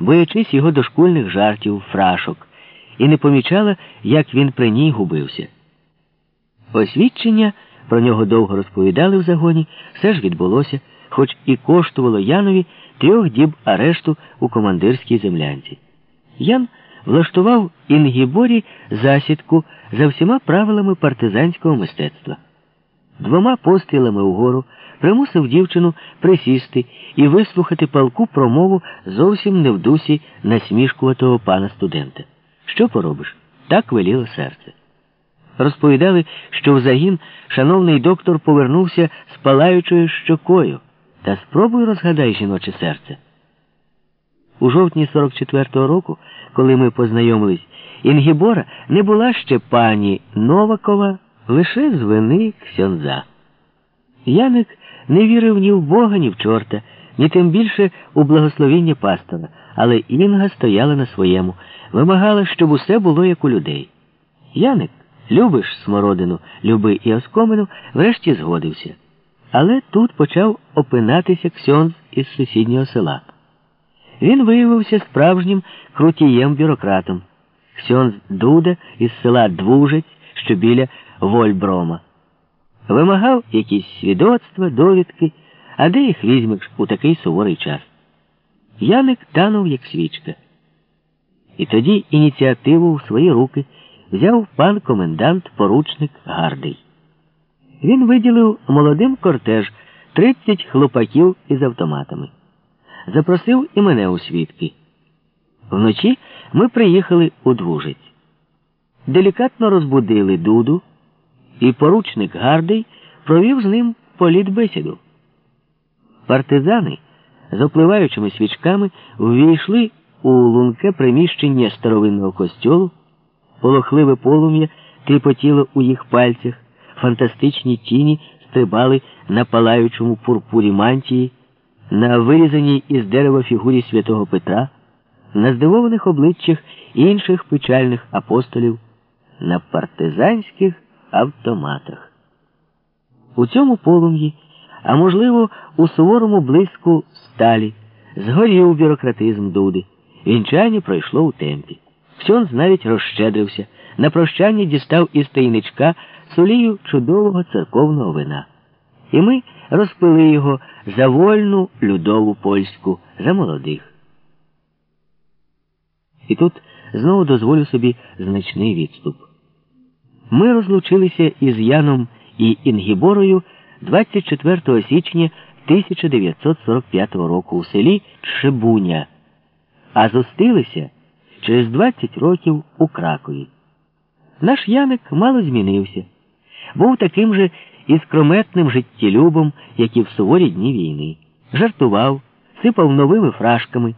боячись його дошкульних жартів, фрашок, і не помічала, як він при ній губився. Освідчення про нього довго розповідали в загоні, все ж відбулося, хоч і коштувало Янові трьох діб арешту у командирській землянці. Ян влаштував Інгіборі засідку за всіма правилами партизанського мистецтва. Двома пострілами угору примусив дівчину присісти і вислухати палку промову зовсім не в дусі насмішкуватого пана студента. Що поробиш? Так веліло серце. Розповідали, що в загін шановний доктор повернувся з палаючою щокою. Та спробуй розгадай жіноче серце. У жовтні 44-го року, коли ми познайомились, Інгібора не була ще пані Новакова, лише з вини Ксьонза. Яник не вірив ні в Бога, ні в чорта, ні тим більше у благословіння пастора, але Інга стояла на своєму, вимагала, щоб усе було як у людей. Яник, любиш смородину, люби і оскомину, врешті згодився. Але тут почав опинатися Ксьонз із сусіднього села. Він виявився справжнім крутієм-бюрократом. Ксьонз Дуда із села Двужець, що біля Вольброма. Вимагав якісь свідоцтва, довідки, а де їх візьмеш у такий суворий час. Яник танув, як свічка. І тоді ініціативу в свої руки взяв пан комендант поручник Гардий. Він виділив молодим кортеж 30 хлопаків із автоматами. Запросив і мене у свідки. Вночі ми приїхали у Двужець. Делікатно розбудили Дуду, і поручник Гардий провів з ним політбесіду. Партизани з опливаючими свічками ввійшли у лунке приміщення старовинного костьолу, полохливе полум'я тріпотіло у їх пальцях, фантастичні тіні стрибали на палаючому пурпурі мантії, на вирізаній із дерева фігурі святого Петра, на здивованих обличчях інших печальних апостолів, на партизанських автоматах. У цьому полум'ї, а можливо, у суворому блиску сталі, згорів бюрократизм Дуди. Вінчання пройшло у темпі. Ксьонз навіть розщедрився. На прощання дістав із тайничка солію чудового церковного вина. І ми розпили його за вольну людову польську, за молодих. І тут знову дозволю собі значний відступ. Ми розлучилися із Яном і Інгіборою 24 січня 1945 року у селі Шибуня, а зустрілися через 20 років у Кракові. Наш Яник мало змінився, був таким же іскрометним життєлюбом, як і в суворі дні війни. Жартував, сипав новими фрашками,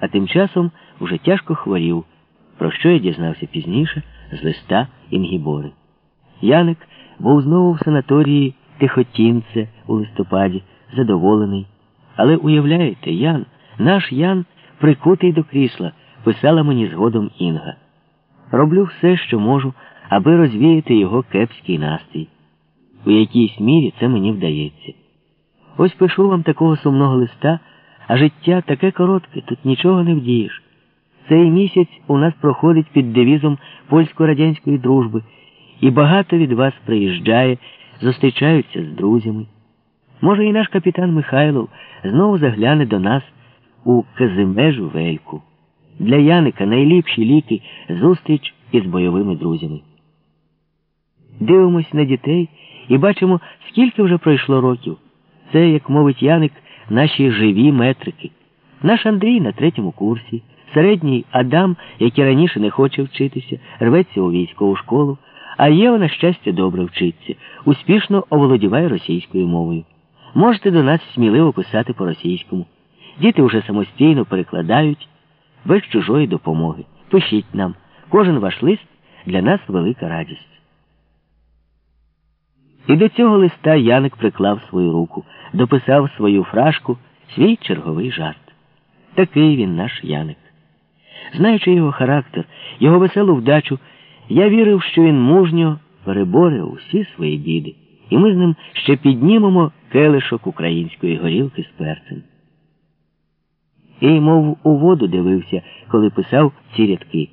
а тим часом уже тяжко хворів, про що я дізнався пізніше з листа Інгібори. Яник був знову в санаторії Тихотінце у листопаді, задоволений. Але уявляєте, Ян, наш Ян, прикутий до крісла, писала мені згодом Інга. Роблю все, що можу, аби розвіяти його кепський настрій. У якійсь мірі це мені вдається. Ось пишу вам такого сумного листа, а життя таке коротке, тут нічого не вдієш. Цей місяць у нас проходить під девізом польсько-радянської дружби, і багато від вас приїжджає, зустрічаються з друзями. Може, і наш капітан Михайлов знову загляне до нас у Казимежу Вельку. Для Яника найліпші ліки зустріч із бойовими друзями. Дивимось на дітей і бачимо, скільки вже пройшло років. Це, як мовить Яник, наші живі метрики. Наш Андрій на третьому курсі, середній Адам, який раніше не хоче вчитися, рветься у військову школу, а Єва, на щастя, добре вчиться, успішно оволодіває російською мовою. Можете до нас сміливо писати по-російському. Діти вже самостійно перекладають без чужої допомоги. Пишіть нам. Кожен ваш лист для нас велика радість. І до цього листа Яник приклав свою руку, дописав свою фрашку, свій черговий жарт. Такий він наш Яник. Знаючи його характер, його веселу вдачу, я вірив, що він мужньо переборе усі свої біди, і ми з ним ще піднімемо келишок української горілки з перцем. і, мов у воду дивився, коли писав ці рядки.